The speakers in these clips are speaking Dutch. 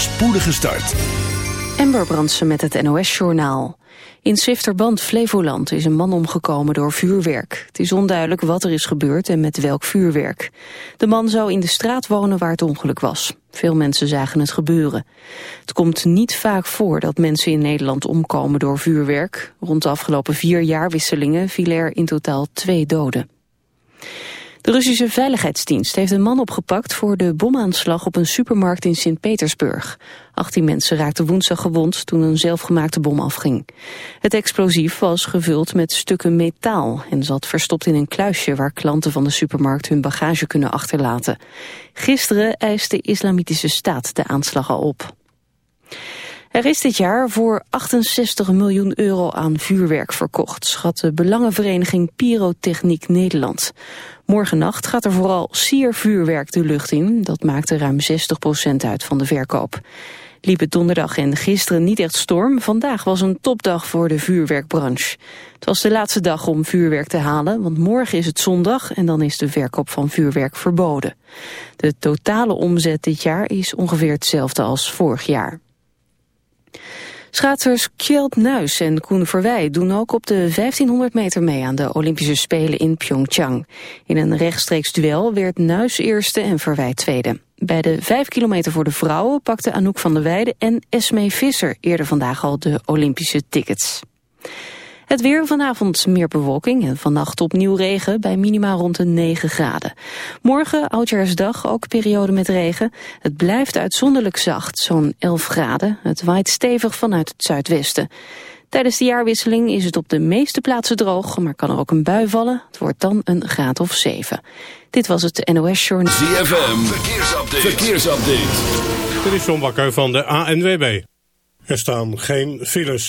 spoedige start. Ember Brandsen met het NOS-journaal. In Zwifterband, Flevoland, is een man omgekomen door vuurwerk. Het is onduidelijk wat er is gebeurd en met welk vuurwerk. De man zou in de straat wonen waar het ongeluk was. Veel mensen zagen het gebeuren. Het komt niet vaak voor dat mensen in Nederland omkomen door vuurwerk. Rond de afgelopen vier jaarwisselingen vielen er in totaal twee doden. De Russische Veiligheidsdienst heeft een man opgepakt voor de bomaanslag op een supermarkt in Sint-Petersburg. 18 mensen raakten woensdag gewond toen een zelfgemaakte bom afging. Het explosief was gevuld met stukken metaal en zat verstopt in een kluisje waar klanten van de supermarkt hun bagage kunnen achterlaten. Gisteren eiste de Islamitische Staat de aanslag al op. Er is dit jaar voor 68 miljoen euro aan vuurwerk verkocht, schat de Belangenvereniging Pyrotechniek Nederland. Morgennacht gaat er vooral siervuurwerk de lucht in. Dat maakte ruim 60% uit van de verkoop. Liep het donderdag en gisteren niet echt storm. Vandaag was een topdag voor de vuurwerkbranche. Het was de laatste dag om vuurwerk te halen, want morgen is het zondag en dan is de verkoop van vuurwerk verboden. De totale omzet dit jaar is ongeveer hetzelfde als vorig jaar. Schaatsers Kjeld Nuis en Koen Verwij doen ook op de 1500 meter mee aan de Olympische Spelen in Pyeongchang. In een rechtstreeks duel werd Nuis eerste en Verwij tweede. Bij de 5 kilometer voor de vrouwen pakten Anouk van der Weijden en Esmee Visser eerder vandaag al de Olympische tickets. Het weer vanavond meer bewolking en vannacht opnieuw regen bij minima rond de 9 graden. Morgen, oudjaarsdag, ook periode met regen. Het blijft uitzonderlijk zacht, zo'n 11 graden. Het waait stevig vanuit het zuidwesten. Tijdens de jaarwisseling is het op de meeste plaatsen droog, maar kan er ook een bui vallen. Het wordt dan een graad of 7. Dit was het NOS Journal. ZFM, verkeersupdate. verkeersupdate. Dit is John Bakker van de ANWB. Er staan geen files.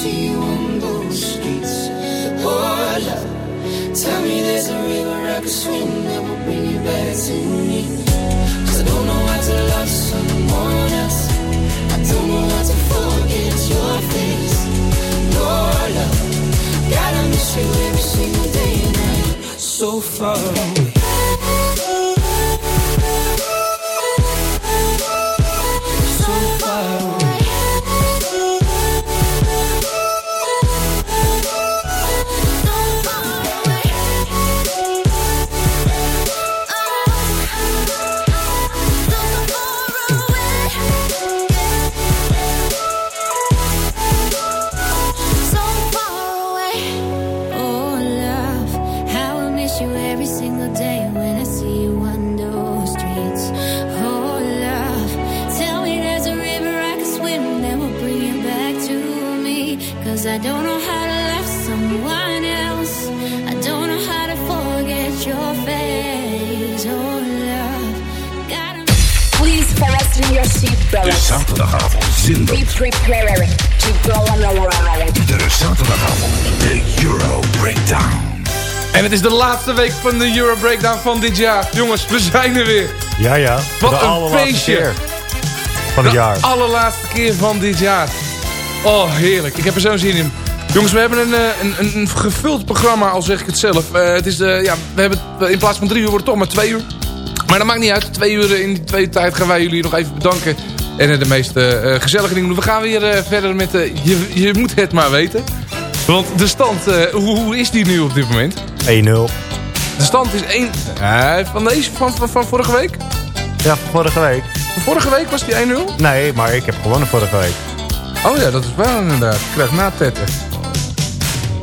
See you on those streets. Oh, love, tell me there's a river I could swim that will bring you back to me. 'Cause I don't know how to love someone else. I don't know how to forget your face. Oh, love, gotta miss you every single day and night. So far away. Het is de laatste week van de Euro Breakdown van dit jaar. Jongens, we zijn er weer. Ja, ja. Wat de een feestje. keer Van het de jaar. allerlaatste keer van dit jaar. Oh, heerlijk. Ik heb er zo'n zin in. Jongens, we hebben een, eh, een, een, een gevuld programma, al zeg ik het zelf. Eh, het is, eh, ja, we hebben in plaats van drie uur wordt het toch maar twee uur. Maar dat maakt niet uit. Twee uur in die tweede tijd gaan wij jullie nog even bedanken. En de meest gezellige dingen doen. We gaan weer verder met... je, je moet het maar weten. Want de stand, hoe, hoe is die nu op dit moment? 1-0. De stand is 1... van deze, van, van, van vorige week? Ja, van vorige week. Van vorige week was die 1-0? Nee, maar ik heb gewonnen vorige week. Oh ja, dat is wel inderdaad. Ik krijg na tetten.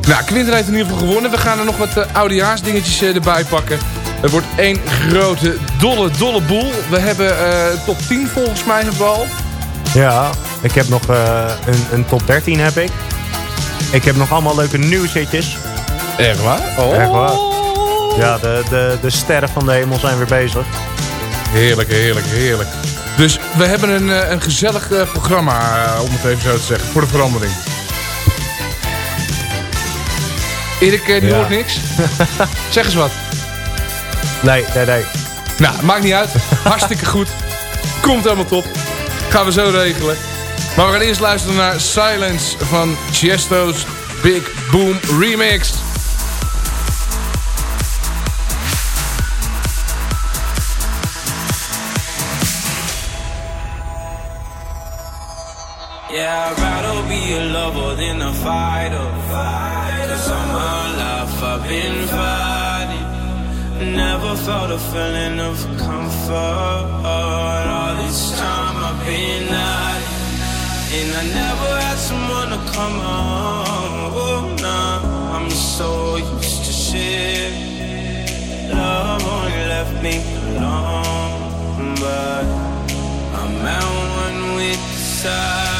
Nou, Quinten heeft in ieder geval gewonnen. We gaan er nog wat uh, oudejaarsdingetjes uh, erbij pakken. Het wordt één grote, dolle, dolle boel. We hebben uh, top 10 volgens mij hebben we al. Ja, ik heb nog uh, een, een top 13 heb ik. Ik heb nog allemaal leuke nieuwsitjes. Echt waar? Oh. Echt waar. Ja, de, de, de sterren van de hemel zijn weer bezig. Heerlijk, heerlijk, heerlijk. Dus we hebben een, uh, een gezellig uh, programma, uh, om het even zo te zeggen, voor de verandering. Erik, die ja. hoort niks. zeg eens wat. Nee, nee, nee. Nou, maakt niet uit. Hartstikke goed. Komt helemaal top. Gaan we zo regelen. Maar we gaan eerst luisteren naar Silence van Chiesto's Big Boom Remix. I'd rather be a lover than a fighter. Cause all my life I've been fighting. Never felt a feeling of comfort. All this time I've been hiding. And I never had someone to come on. Oh, nah, I'm so used to shit. Love only left me alone. But I'm at one with the side.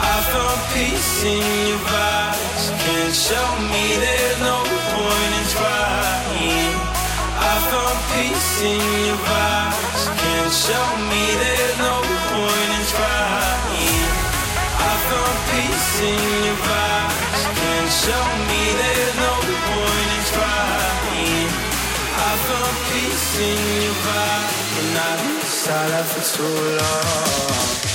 I found peace in your vibes. Can't show me there's no point in trying. I found peace in your vibes. Can't show me there's no point in trying. I found peace in your vibes. Can't show me there's no point in trying. I found peace in your vibes. And I've been silent for too long.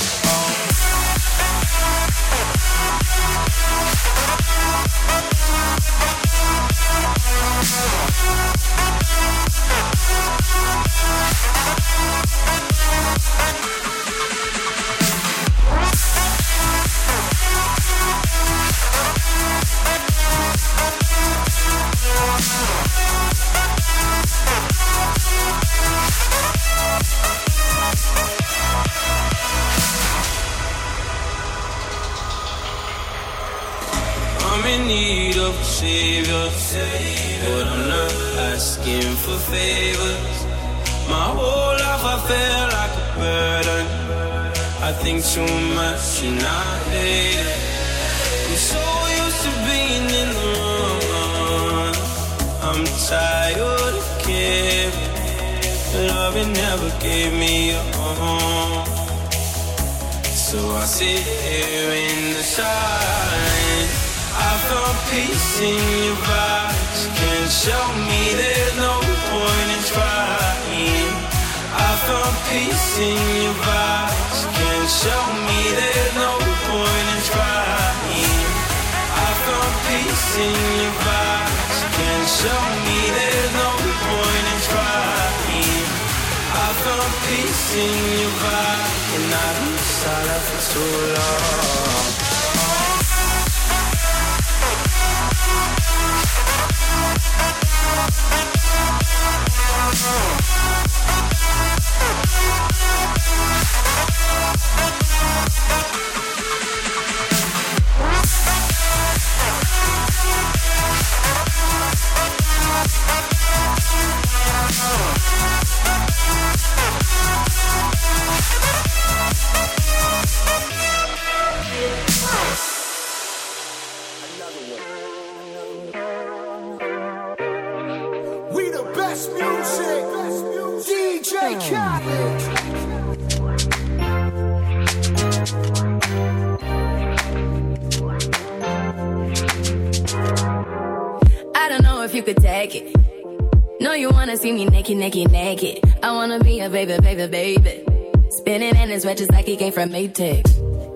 Came from Maytag.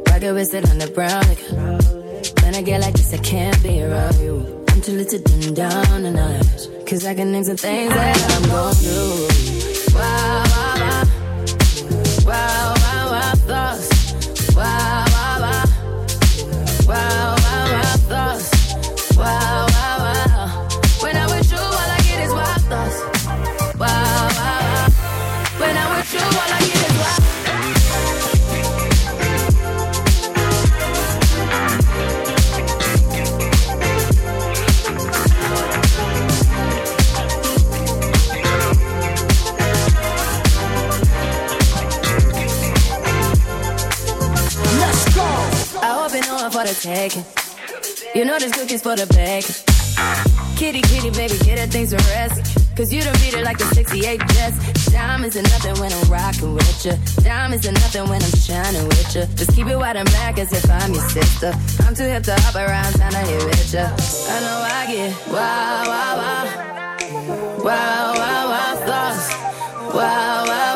Rocket with it on the brown. Like, when I get like this, I can't be around you. I'm too little to dim down a notch. Cause I can name some things that I'm as if I'm your sister. I'm too hip to hop around town to hit with ya. I know I get wow, wow, wow. Wow, wow. Wow, wow, wow.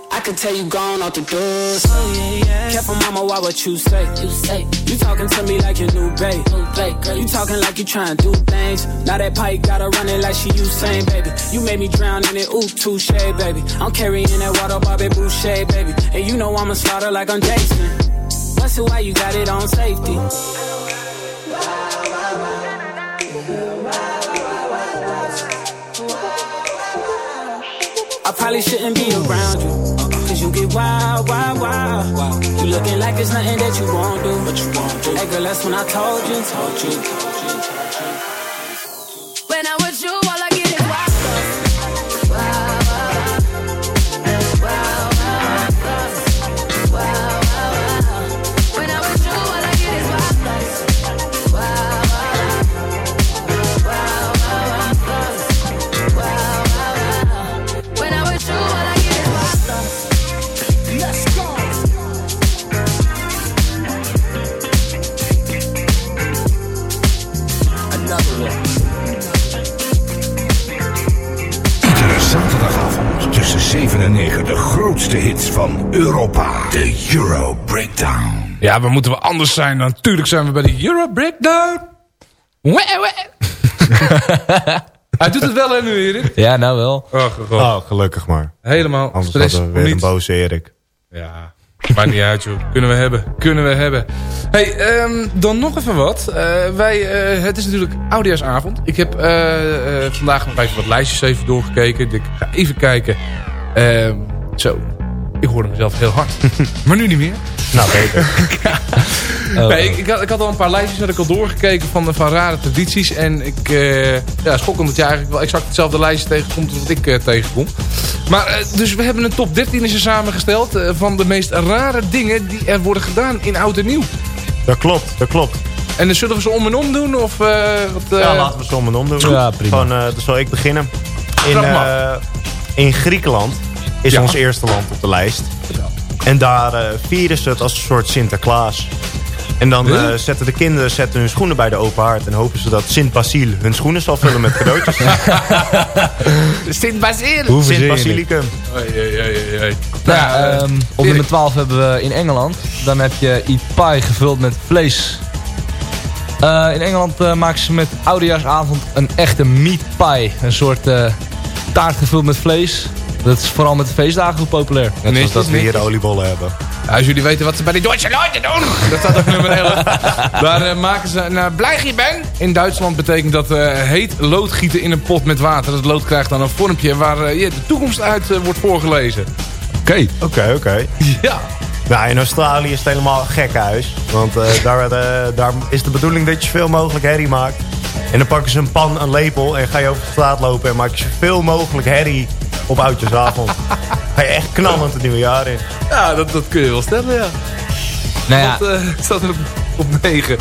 I can tell you gone off the doors. Oh, yeah, yeah. Careful, mama, why what you say? You say. You talking to me like your new babe. New babe girl. You talking like you trying to do things. Now that pipe gotta run it like she Usain, baby. You made me drown in it, ooh, touche, baby. I'm carrying that water, Bobby Boucher, baby. And you know I'ma slaughter like I'm Jason. What's it why you got it on safety? I probably shouldn't be around you. You get wild, wild, wild. You looking like it's nothing that you won't do. But you won't do. Hey girl, that's when I told you, told you. Van Europa. De Euro Breakdown. Ja, maar moeten we anders zijn? dan? Natuurlijk zijn we bij de Euro Breakdown. Wee, wee. Hij doet het wel hè nu, Erik? Ja, nou wel. Oh, god. Oh, gelukkig maar. Helemaal Anders stress hadden we weer een niet. boze Erik. Ja, maakt niet uit joh. Kunnen we hebben. Kunnen we hebben. hey, ehm, dan nog even wat. Eh, wij, eh, het is natuurlijk Oudejaarsavond. Ik heb eh, eh, vandaag nog even wat lijstjes even doorgekeken. Ik ga even kijken. Ehm, zo, ik hoorde mezelf heel hard. maar nu niet meer. Nou, beter. Nee, ik, ik, had, ik had al een paar lijstjes had ik al doorgekeken van, van rare tradities. En ik, eh ja, schokkend dat je eigenlijk wel exact hetzelfde lijstje tegenkomt als wat ik eh, tegenkom. Maar, eh, dus we hebben een top 13 is er samengesteld van de meest rare dingen die er worden gedaan in oud en nieuw. Dat klopt, dat klopt. En dan zullen we ze om en om doen? Of, wat, Ja, laten we ze om en om doen. Ja, prima. Gewoon, dan zal ik beginnen. In, in Griekenland is Ja. ons eerste land op de lijst. En daar eh, vieren ze het als een soort Sinterklaas. En dan eh, zetten de kinderen zetten hun schoenen bij de open haard... en hopen ze dat Sint Basiel hun schoenen zal vullen met cadeautjes. Sint Basil. Hoe Sint? Basilicum. Oei, oei, oei, oei. Nou ja, ehm, op nummer 12 hebben we in Engeland. Dan heb je eat pie gevuld met vlees. Eh, in Engeland eh, maken ze met oudejaarsavond een echte meat pie. Een soort eh, taart gevuld met vlees. Dat is vooral met de feestdagen goed populair. Net zoals dat we hier oliebollen hebben. Ja, als jullie weten wat ze bij die Duitse Leute doen. Dat staat op nummer 11. Daar eh, maken ze een uh, blijgieben. In Duitsland betekent dat eh, heet lood gieten in een pot met water. Dat lood krijgt dan een vormpje waar ja, de toekomst uit wordt voorgelezen. Oké. Oké, oké. Ja. Nou, in Australië is het helemaal een gek huis. Want eh, daar, eh, daar is de bedoeling dat je zoveel mogelijk herrie maakt. En dan pakken ze een pan, een lepel en ga je over de straat lopen... en maak je zoveel mogelijk herrie op oudjesavond. ga je echt knallend het nieuwe jaar in. Ja, dat, dat kun je wel stellen, ja. Nou ja, eh, staat er op, op 9?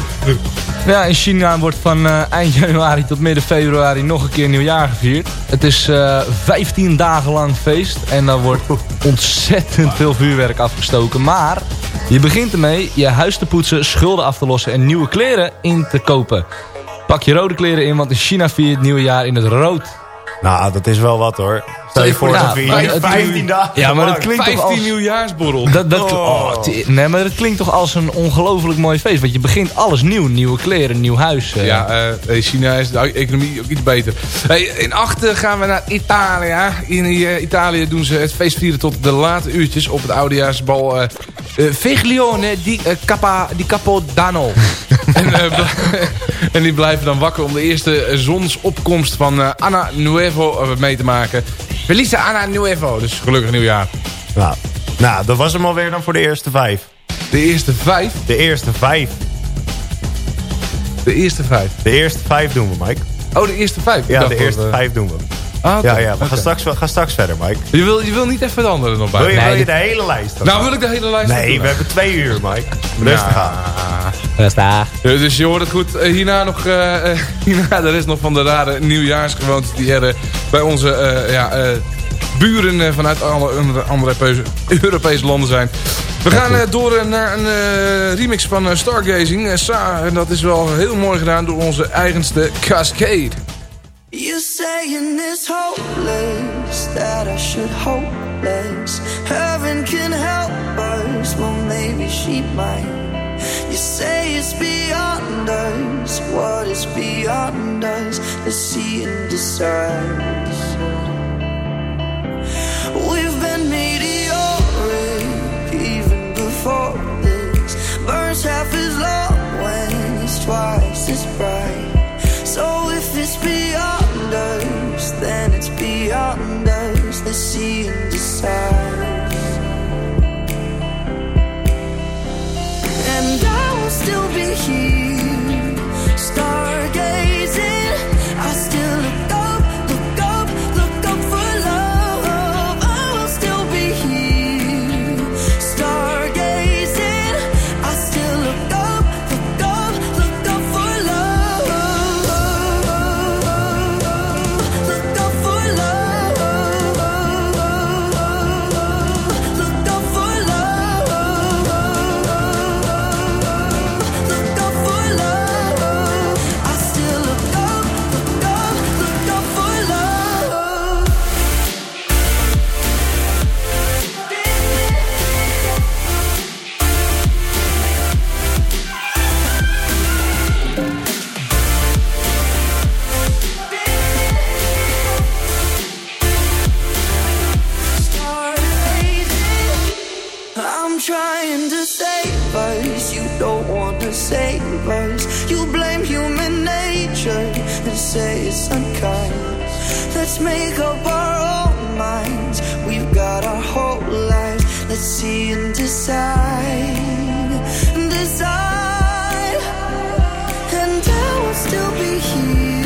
ja, in China wordt van eh, eind januari tot midden februari nog een keer nieuwjaar gevierd. Het is eh 15 dagen lang feest en dan wordt ontzettend veel vuurwerk afgestoken. Maar je begint ermee je huis te poetsen, schulden af te lossen en nieuwe kleren in te kopen. Pak je rode kleren in, want in China viert het nieuwe jaar in het rood. Nou, dat is wel wat hoor. Stel je voor Ja, dat we maar hier het- 15 dagen Ja, maar dat klinkt toch 15 als... nieuwjaarsborrel. Dat, dat, Oh. oh, nee, maar dat klinkt toch als een ongelooflijk mooi feest. Want je begint alles nieuw. Nieuwe kleren, nieuw huis. eh. Ja, eh, in China is de economie ook iets beter. Hey, in achter gaan we naar Italië. In eh, Italië doen ze het feest vieren tot de late uurtjes op het oudejaarsbal. eh eh, Feglione di, eh, Capa, di Capodanno. en, eh, en die blijven dan wakker om de eerste eh, zonsopkomst van eh, Anna Nuevo eh, mee te maken. Felice Anna Nuevo, dus gelukkig nieuwjaar. Nou, nou, dat was hem alweer dan voor de eerste vijf. De eerste vijf? De eerste vijf. De eerste vijf. De eerste vijf doen we, Mike. Oh, de eerste vijf? Ja, de eerste eh, vijf doen we. Ah, Ja, ja, we gaan, straks, we gaan straks verder, Mike. Je wil, je wil niet even de andere nog bij? Wil je, Nee, wil je de hele lijst? dan? Nou wil ik de hele lijst Nee, we hebben twee uur, Mike. Rustig aan. Rustig. Ja, dus je hoort het goed. Eh, hierna nog eh, eh, hierna de rest nog van de rare nieuwjaarsgewoontes die er bij onze eh, ja, eh, buren vanuit alle andere, andere Europese, landen zijn. We gaan eh, door eh, naar een eh, remix van Stargazing. Sa, en dat is wel heel mooi gedaan door onze eigenste Cascade. You saying it's hopeless that I should hope less. Heaven can help us, well maybe she might. You say it's beyond us, what is beyond us? The sea and decides. We've been meteoric even before this. Burns half as long when it's twice as bright. So if it's beyond us, then it's beyond us. The sea decides. And I will still be here, trying to save us. You don't want to save us. You blame human nature and say it's unkind. Let's make up our own minds. We've got our whole lives. Let's see and decide. Decide. And I will still be here.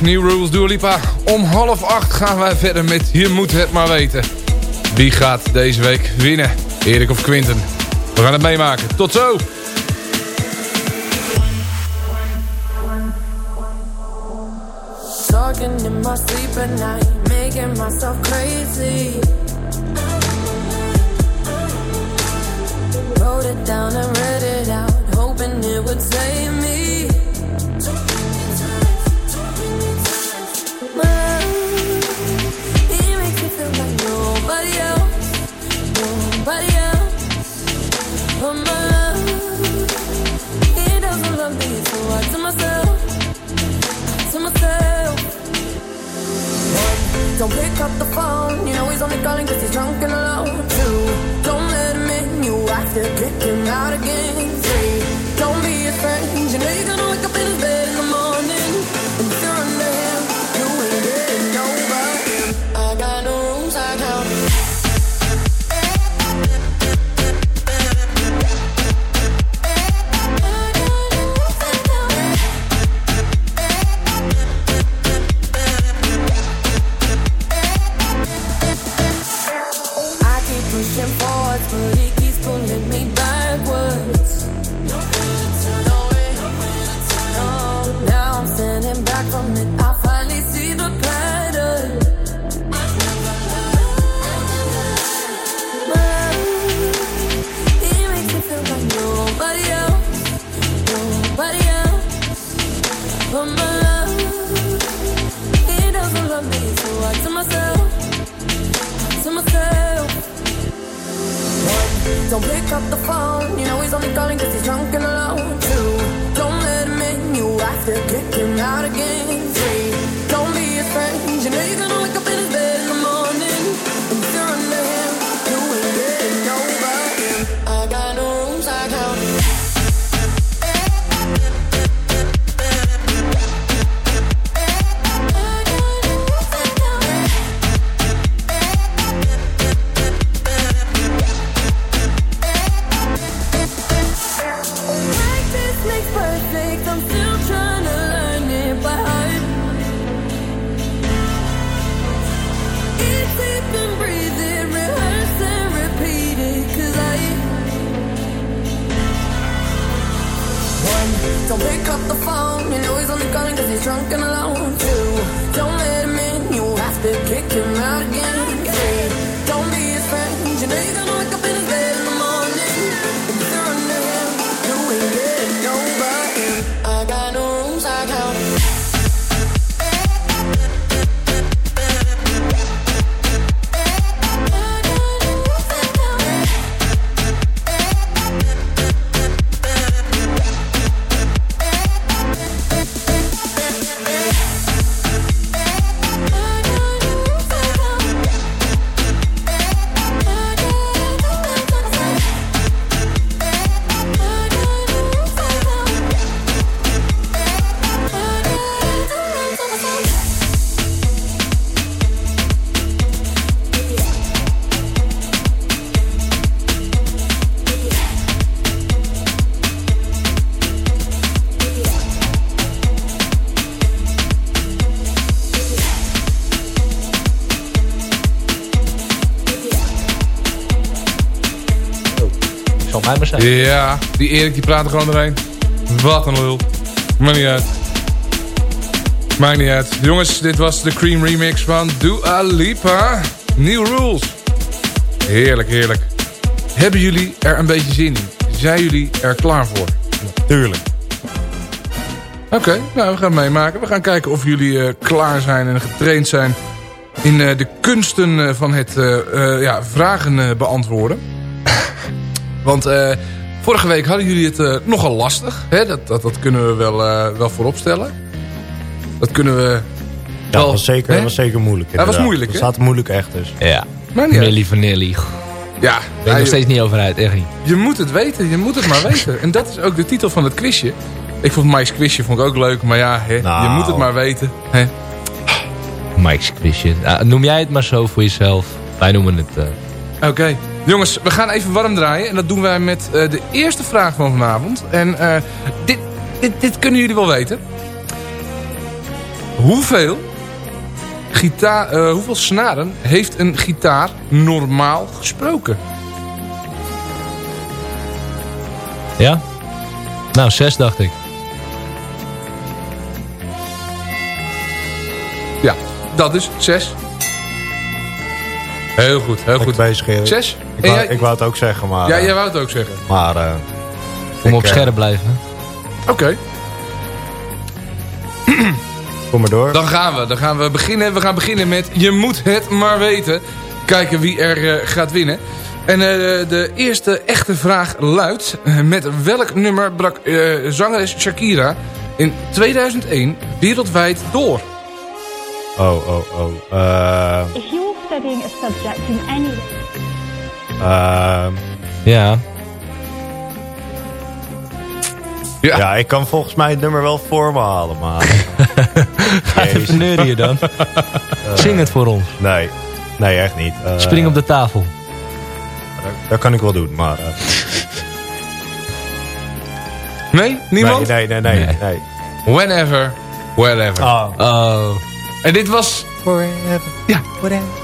New Rules, Dua. Om half acht gaan wij verder met Je moet het maar weten. Wie gaat deze week winnen? Erik of Quinten? We gaan het meemaken. Tot zo! Wrote it down and read it out, hoping it would save me. Nobody else. But my love, he doesn't love me, so I to myself to myself. One, don't pick up the phone. You know he's only calling cause he's drunk and alone. Two, don't let him in. You have to kick him out again. Three, don't be a friend. You know you're gonna wake up in his bed Ja, die Erik die praat er gewoon doorheen. Wat een lul. Maakt niet uit. Maakt niet uit. Jongens, dit was de Cream Remix van Dua Lipa. New Rules. Heerlijk, heerlijk. Hebben jullie er een beetje zin in? Zijn jullie er klaar voor? Tuurlijk. Oké, nou we gaan meemaken. We gaan kijken of jullie eh, klaar zijn en getraind zijn in eh, de kunsten eh, van het ja, vragen beantwoorden. Want eh, vorige week hadden jullie het eh, nogal lastig. Hè? Dat, dat, dat kunnen we wel, eh, wel vooropstellen. Dat kunnen we... Ja, wel- dat was zeker, hè? dat was zeker moeilijk. Ja, dat was inderdaad. moeilijk, Het hè? staat moeilijk echt dus. Ja. Maar niet uit. Millie Vanilli. Ja, Ben ik ja, nog je- steeds niet over uit, echt niet. Je moet het weten, je moet het maar weten. En dat is ook de titel van het quizje. Ik vond Mike's quizje vond ik ook leuk, maar ja, hè, je Nou. moet het maar weten. Hè. Mike's quizje. Ah, noem jij het maar zo voor jezelf. Wij noemen het... eh, Oké, jongens, we gaan even warm draaien. En dat doen wij met eh, de eerste vraag van vanavond. En eh, dit, dit, dit kunnen jullie wel weten. Hoeveel, gitaar, eh, hoeveel snaren heeft een gitaar normaal gesproken? Ja? Nou, zes dacht ik. Ja, dat is zes. Heel goed, heel goed. bezig, Erik. Zes? Ik wou, jij- ik wou het ook zeggen, maar... Ja, eh, jij wou het ook zeggen. Maar... eh, Om ik, op eh, scherp blijven. Oké. Kom maar door. Dan gaan we. Dan gaan we beginnen. We gaan beginnen met Je moet het maar weten. Kijken wie er eh, gaat winnen. En eh, de eerste echte vraag luidt... met welk nummer brak eh, zangeres Shakira in 2001 wereldwijd door? Oh, oh, oh. Eh, studying a subject in any ehm, Ja. ja. ik kan volgens mij het nummer wel voor me halen, maar... Ga je dan. Zing het voor ons. Nee, nee, echt niet. Eh, Spring op de tafel. dat, dat kan ik wel doen, maar... eh, Nee? Niemand? Nee, nee, nee, nee. nee. Whenever, wherever. Oh. Oh. En dit was... Ja,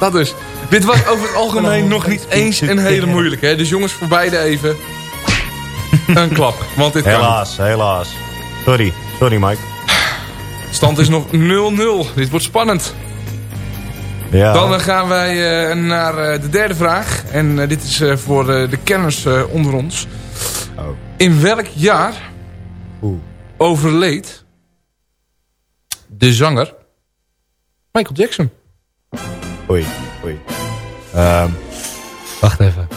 dat dus. Dit was over het algemeen nog niet eens een hele moeilijke. Hè? Dus jongens, voor beide even een klap. Want dit kan niet. Helaas, helaas. Sorry, sorry Mike. Stand is nog 0-0. Dit wordt spannend. Ja. Dan eh, gaan wij eh, naar eh, de derde vraag. En dit is eh, voor eh, de kenners eh, onder ons. Oh. In welk jaar Oeh. overleed de zanger Michael Jackson? Oei, oei. Ehm, Wacht even.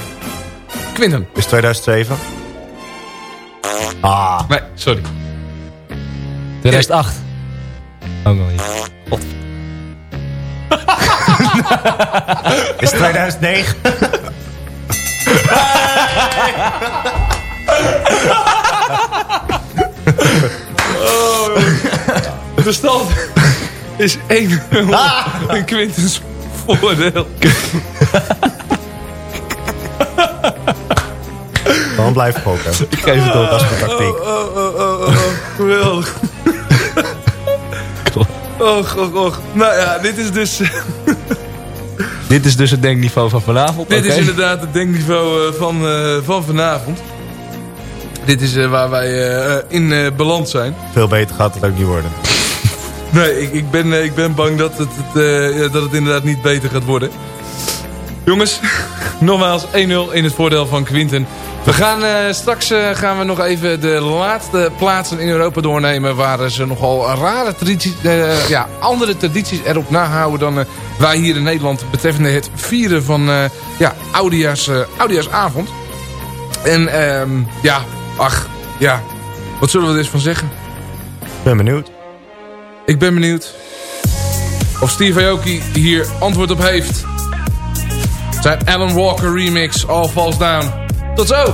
Quinten. is 2007? Ah. Nee, sorry. 2008. Ook nog niet. Is 2009? De stand is 1-0 in Quintens voordeel. Dan blijf ik gokken. Ik geef het op. Dat is mijn tactiek. Oh, oh, oh, oh, oh. Geweldig. Och, och, och. Nou ja, dit is dus... Dit is dus het denkniveau van vanavond. Dit is inderdaad het denkniveau eh, van, eh, van vanavond. Dit is eh, waar wij eh, in eh, beland zijn. Veel beter gaat het ook niet worden. Nee, ik, ik, ben, eh, ik ben bang dat het, het, eh, dat het inderdaad niet beter gaat worden. Jongens, nogmaals 1-0 in het voordeel van Quinten. We gaan eh, straks gaan we nog even de laatste plaatsen in Europa doornemen... waar ze nogal rare tradities, ja, andere tradities erop nahouden... dan wij hier in Nederland betreffende het vieren van ja, Audia's, Oudejaarsavond. En ehm, ja, ach, ja, wat zullen we er eens van zeggen? Ik ben benieuwd. Ik ben benieuwd of Steve Aoki hier antwoord op heeft. Zijn Alan Walker remix All Falls Down. Tot zo!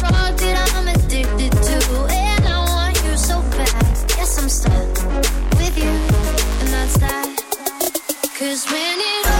Cause when it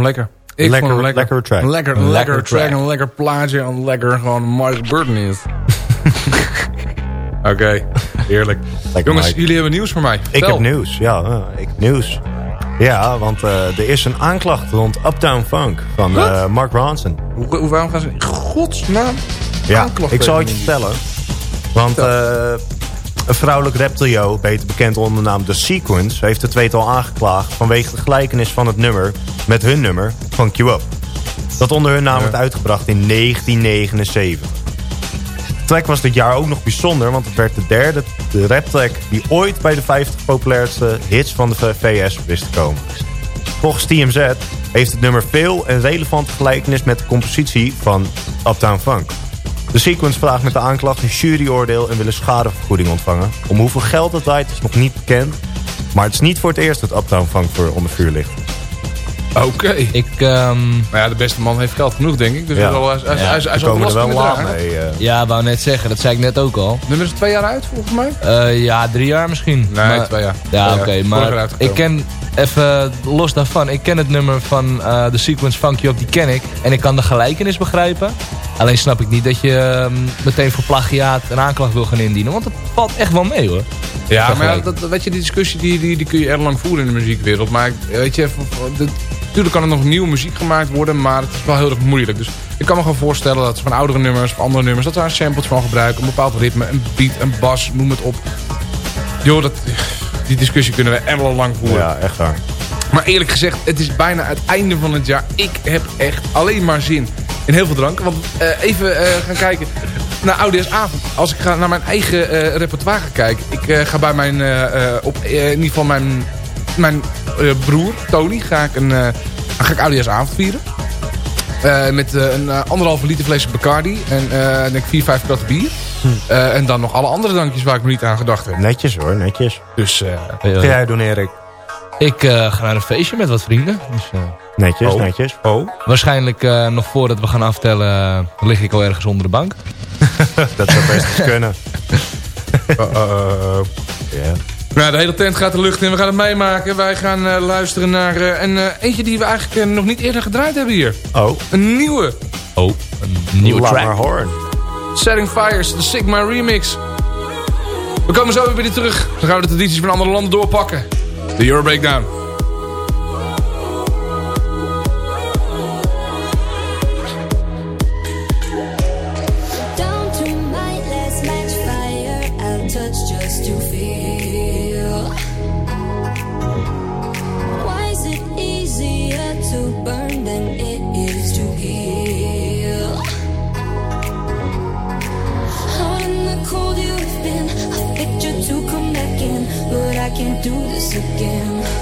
hem lekker. Ik Lekker- vond hem lekker. lekkere track. Lekker, Lekker lekker track. track. Een lekker plaatje. En lekker gewoon Mike Burton is. Oké, heerlijk. Jongens, Mike. jullie hebben nieuws voor mij. Ik heb nieuws, ja. ik heb nieuws. Ja, want eh, er is een aanklacht rond Uptown Funk van eh, Mark Ronson. Hoe, hoe, waarom gaan ze in godsnaam Ja, aanklacht ik zal het je vertellen. Want eh, een vrouwelijk raptrio, beter bekend onder de naam The Sequence... heeft het tweetal aangeklaagd vanwege de gelijkenis van het nummer... met hun nummer, Funk You Up. Dat onder hun naam werd uitgebracht in 1979. De track was dit jaar ook nog bijzonder... want het werd de derde de raptrack die ooit bij de 50 populairste hits van de VS wist te komen. Volgens TMZ heeft het nummer veel en relevante gelijkenis met de compositie van Uptown Funk. De sequence vraagt met de aanklacht een juryoordeel en willen schadevergoeding ontvangen. Om hoeveel geld het draait is nog niet bekend. Maar het is niet voor het eerst dat Uptown Funk voor onder vuur ligt. Oké. Ik, ehm Nou ja, de beste man heeft geld genoeg, denk ik. Dus Ja. hij, hij, hij, Ja, hij, zal er wel mee. eh. Ja, wou net zeggen, dat zei ik net ook al. Nummer is twee jaar uit, volgens mij. Eh, ja, drie jaar misschien. Nee, twee jaar. Ja, Twee oké, maar ik ken, even los daarvan, ik ken het nummer van eh, de sequence Funk You Up, die ken ik. En ik kan de gelijkenis begrijpen. Alleen snap ik niet dat je ehm, meteen voor plagiaat een aanklacht wil gaan indienen. Want het valt echt wel mee hoor. Ja, maar ja, dat, weet je, die discussie die, die, die kun je erg lang voeren in de muziekwereld. Maar ik- weet je, natuurlijk kan er nog nieuwe muziek gemaakt worden, maar het is wel heel erg moeilijk. Dus ik kan me gewoon voorstellen dat ze van oudere nummers, van andere nummers, dat ze daar samples van gebruiken. Een bepaald ritme, een beat, een bas, noem het op. Joh, dat, die discussie kunnen we erg lang voeren. Ja, echt waar. Maar eerlijk gezegd, het is bijna het einde van het jaar. Ik heb echt alleen maar zin in heel veel drank. Want eh, even eh, gaan kijken naar Oudejaarsavond. Als ik ga naar mijn eigen eh, repertoire ga kijken. Ik ga bij mijn, op, in ieder geval mijn, mijn broer, Tony, ga ik, een, ga ik Oudejaarsavond vieren. Met een eh, anderhalve liter flesje Bacardi. En denk ik vier, vijf kratten bier. Eh, en dan nog alle andere drankjes waar ik me niet aan gedacht heb. Netjes hoor, netjes. Dus Wat ga jij doen Erik? Ik eh, ga naar een feestje met wat vrienden. Dus, eh, Netjes, Oh. netjes. oh. waarschijnlijk eh, nog voordat we gaan aftellen, lig ik al ergens onder de bank. Dat zou best eens kunnen. Ja. Nou, de hele tent gaat de lucht in. We gaan het meemaken. Wij gaan eh, luisteren naar eh, een, eh, eentje die we eigenlijk nog niet eerder gedraaid hebben hier. Oh, Een nieuwe. Oh, een nieuwe laat track. maar horen. Setting Fires, de Sigma remix. We komen zo weer bij die terug. Dan gaan we de tradities van andere landen doorpakken. De Euro Breakdown. Do this again.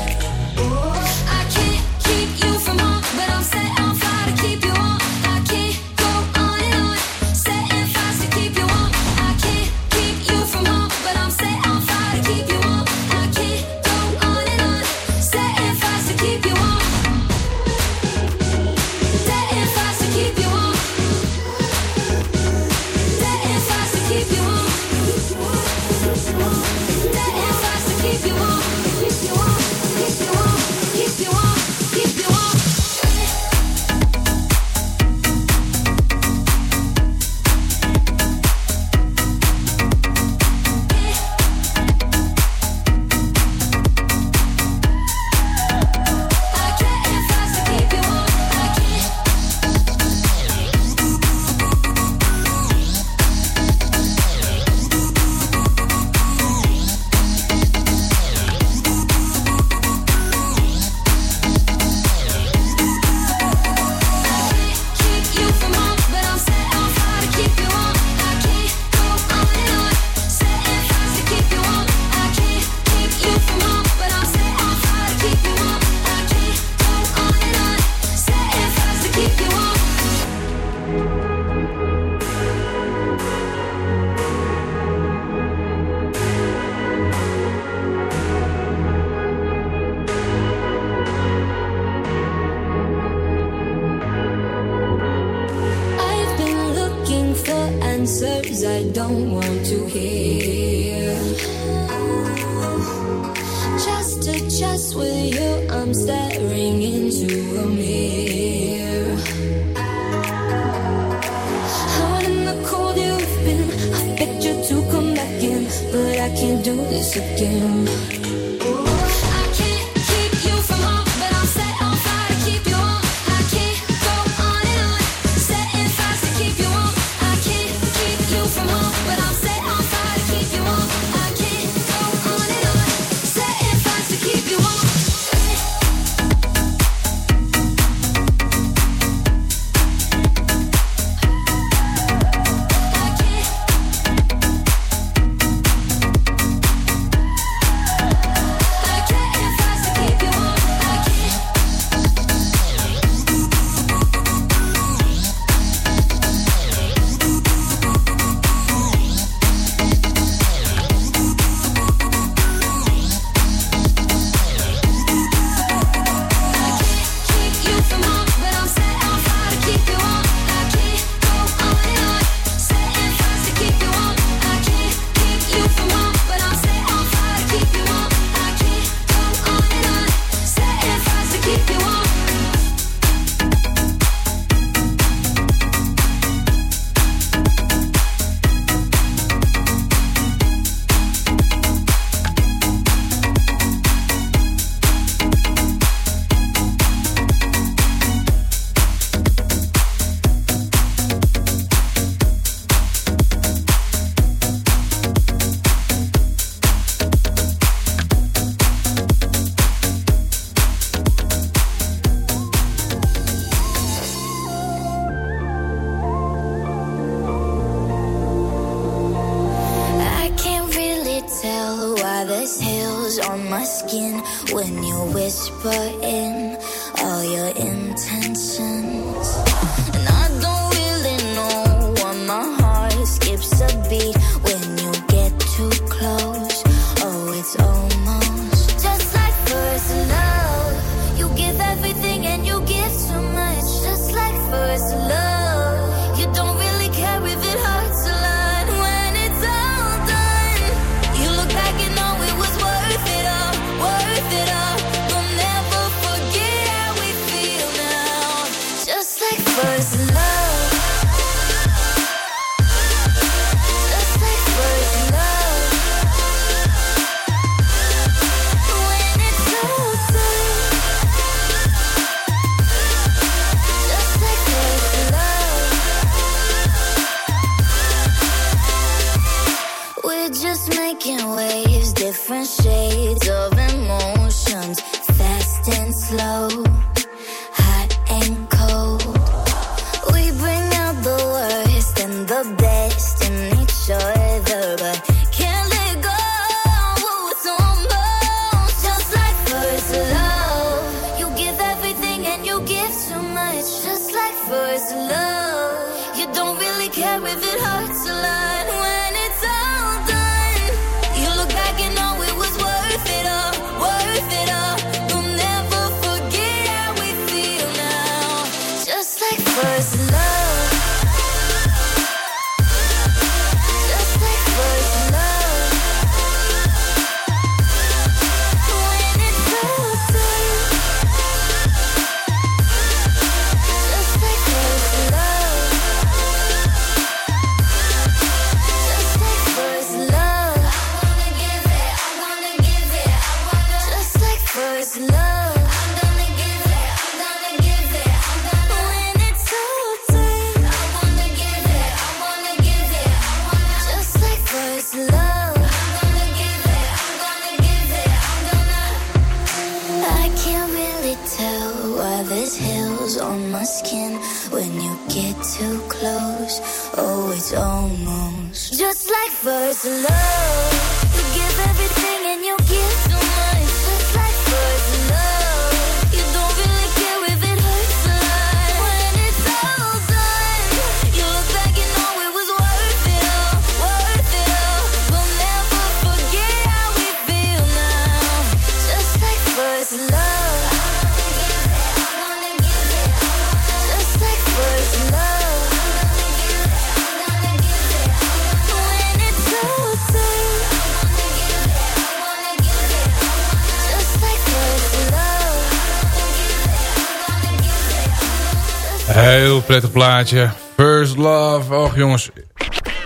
Prettig plaatje. First Love. Och jongens.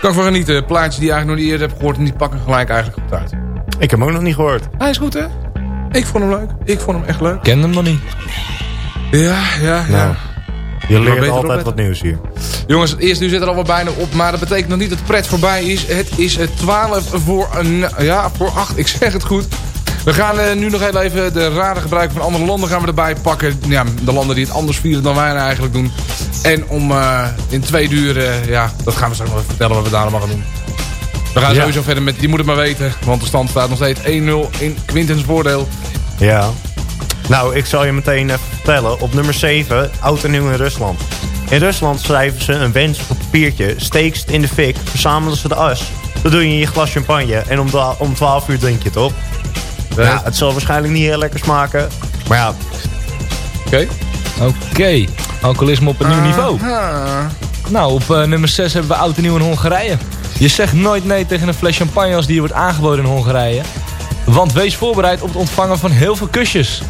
Kan van genieten. Plaatjes die je eigenlijk nog niet eerder hebt gehoord en die pakken gelijk eigenlijk goed uit. Ik heb hem ook nog niet gehoord. Hij is goed hè? Ik vond hem leuk. Ik vond hem echt leuk. Ken hem nog niet. Ja, ja, ja. Nou, je leert altijd opletten. wat nieuws hier. Jongens, het eerste uur zit er al wel bijna op. Maar dat betekent nog niet dat de pret voorbij is. Het is eh, 12 voor, een, ja, voor 8. Ik zeg het goed. We gaan eh, nu nog heel even de rare gebruiken van andere landen gaan we erbij pakken. Ja, de landen die het anders vieren dan wij nou eigenlijk doen. En om eh, in twee uur, eh, ja, dat gaan we straks nog even vertellen wat we daar allemaal gaan doen. We gaan Ja. sowieso verder met, je moet het maar weten. Want de stand staat nog steeds 1-0 in Quintens voordeel. Ja. Nou, ik zal je meteen even vertellen. Op nummer 7, oud en nieuw in Rusland. In Rusland schrijven ze een wens op een papiertje, steek ze het in de fik, verzamelen ze de as. Dat doe je in je glas champagne en om, om 12 uur drink je het op. Ja, het zal waarschijnlijk niet heel lekker smaken. Maar ja, Oké. Oké, alcoholisme op een nieuw niveau. Aha. Nou, op eh, nummer 6 hebben we oud en nieuw in Hongarije. Je zegt nooit nee tegen een fles champagne als die je wordt aangeboden in Hongarije. Want wees voorbereid op het ontvangen van heel veel kusjes.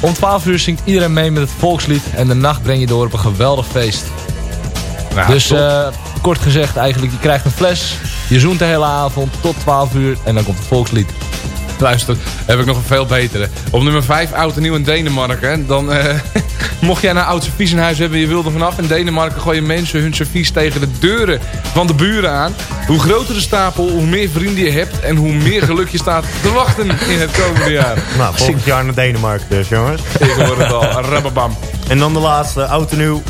Om 12 uur zingt iedereen mee met het volkslied en de nacht breng je door op een geweldig feest. Nou, dus eh, kort gezegd eigenlijk, je krijgt een fles, je zoent de hele avond tot 12 uur en dan komt het volkslied. Luister, heb ik nog een veel betere. Op nummer 5, oud en nieuw in Denemarken. Dan, eh, mocht jij een oud servies in huis hebben en je wilt er vanaf. In Denemarken gooien mensen hun servies tegen de deuren van de buren aan. Hoe groter de stapel, hoe meer vrienden je hebt. En hoe meer geluk je staat te wachten in het komende jaar. nou, volgend jaar naar Denemarken dus, jongens. Ik hoor het al. Rababam. En dan de laatste, oud en nieuw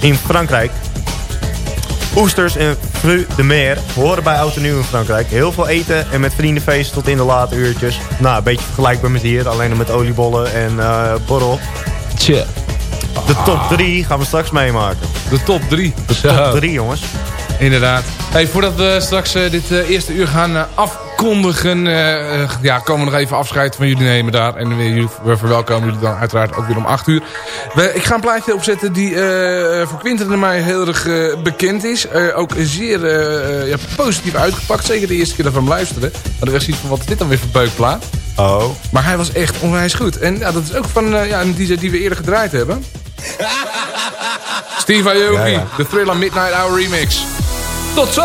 in Frankrijk. Oesters en fruit de mer horen bij oud en nieuw in Frankrijk. Heel veel eten en met vriendenfeesten tot in de late uurtjes. Nou, een beetje vergelijkbaar met hier, alleen dan met oliebollen en eh borrel. Tja. De top 3 gaan we straks meemaken. De top 3. De top 3, jongens. Inderdaad. Hey, voordat we straks eh, dit eh, eerste uur gaan eh, afkondigen... ja, komen we nog even afscheid van jullie nemen daar. En we, verwelkomen jullie dan uiteraard ook weer om 8 uur. We, ik ga een plaatje opzetten die voor Quinten en mij heel erg bekend is. Ook zeer ja, positief uitgepakt. Zeker de eerste keer dat we hem luisterden. Maar de rest ziet van wat dit dan weer voor beukplaat? Oh. Maar hij was echt onwijs goed. En ja, dat is ook van eh, ja, een DJ die we eerder gedraaid hebben. Steve Aoki, Ja, ja. de Thriller Midnight Hour Remix. Tot zo!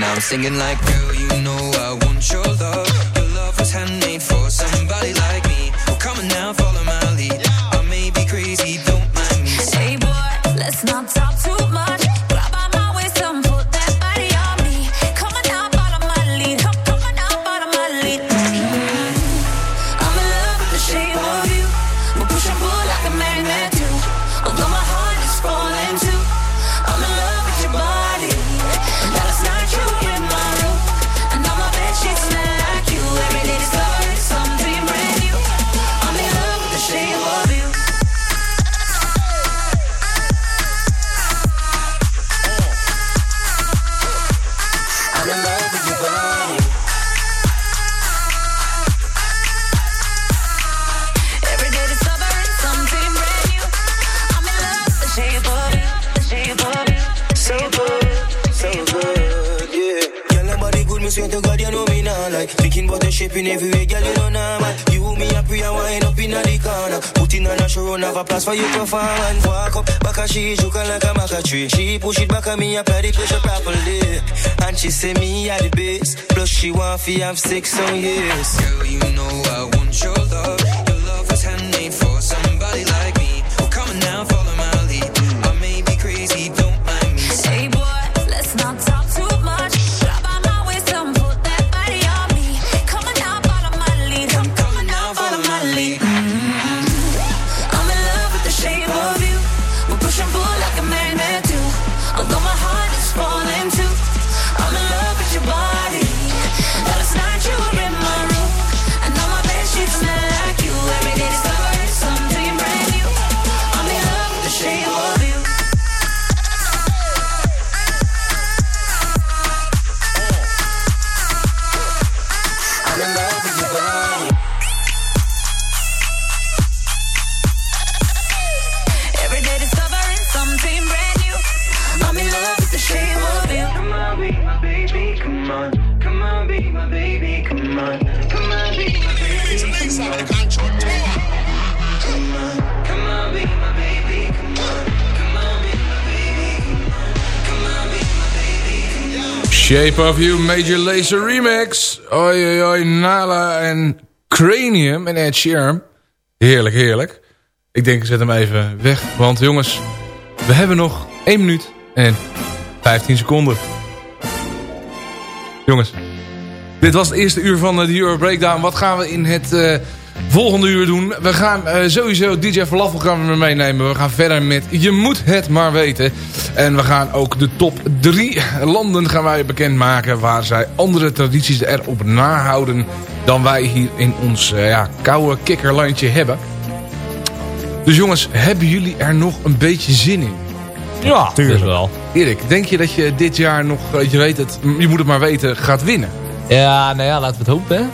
now I'm singing like, girl, you know I want your tree. She push it back on me, apply the pressure properly. And she say me at the base. Plus she want fi have six on years. Girl, you know I want your love. Your love was handmade Shape of You, Major laser Remix. Oi, oi, oi, Nala en Cranium en Ed Sheeran. Heerlijk, heerlijk. Ik denk, ik zet hem even weg. Want jongens, we hebben nog 1 minuut en 15 seconden. Jongens, dit was het eerste uur van eh, de Euro Breakdown. Wat gaan we in het eh, volgende uur doen? We gaan eh, sowieso DJ Falafel gaan we meenemen. We gaan verder met Je moet het maar weten. En we gaan ook de top drie landen gaan wij bekendmaken... waar zij andere tradities erop nahouden... dan wij hier in ons ja, koude kikkerlandje hebben. Dus jongens, hebben jullie er nog een beetje zin in? Ja, tuurlijk wel. Erik, denk je dat je dit jaar nog, je weet het, je moet het maar weten, gaat winnen? Ja, nou ja, laten we het hopen.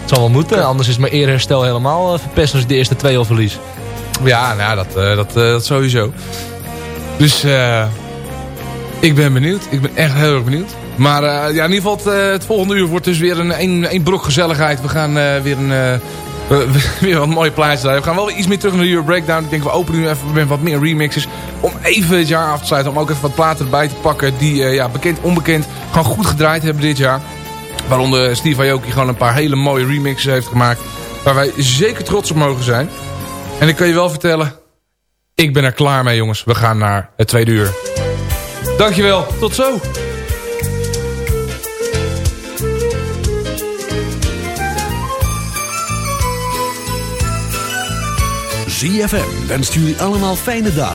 Het zal wel moeten, anders is mijn eerherstel helemaal eh, verpest als ik de eerste twee al verlies. Ja, nou, dat, eh, dat, eh, dat sowieso. Dus eh, ik ben benieuwd. Ik ben echt heel erg benieuwd. Maar ja, in ieder geval, het, volgende uur wordt dus weer een, een, brok gezelligheid. We gaan weer een... weer wat mooie plaatjes draaien. We gaan wel iets meer terug naar de Euro Breakdown. Ik denk we openen nu even met wat meer remixes. Om even het jaar af te sluiten. Om ook even wat platen erbij te pakken. Die ja, bekend, onbekend gewoon goed gedraaid hebben dit jaar. Waaronder Steve Aoki gewoon een paar hele mooie remixes heeft gemaakt. Waar wij zeker trots op mogen zijn. En ik kan je wel vertellen. Ik ben er klaar mee jongens. We gaan naar het tweede uur. Dankjewel. Tot zo. ZFM wenst jullie allemaal fijne dagen.